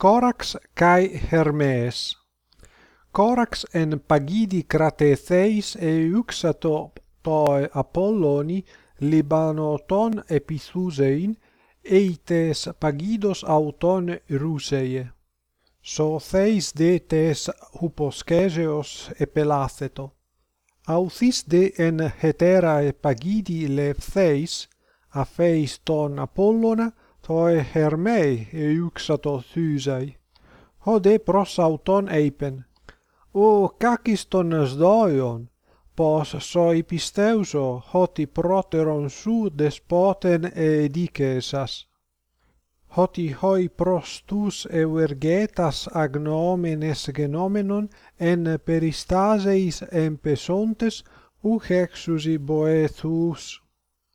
Corax kai Hermes Corax en pagidi cratetheis e uxato toi Apolloni Libanoton epithusein eites pagidos auton ruseie. So theis de tes huposkeseos epelatheto. Authis de en heterae pagidi leptheis, a ton Apollona, toi hermei euxato thysei, hode pros auton eipen, o kakiston sdoion, pos soi pisteuso hoti proteron su despoten e dicesas. Hoti hoi prostus euergetas agnomenes genomenon en peristaseis empesontes, uc exusi boethus.